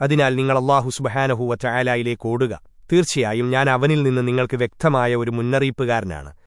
അതിനാൽ നിങ്ങൾ അള്ളാഹു സുബഹാനഹുവ ചായാലയിലേക്ക് ഓടുക. തീർച്ചയായും ഞാൻ അവനിൽ നിന്ന് നിങ്ങൾക്ക് വ്യക്തമായ ഒരു മുന്നറിയിപ്പുകാരനാണ്.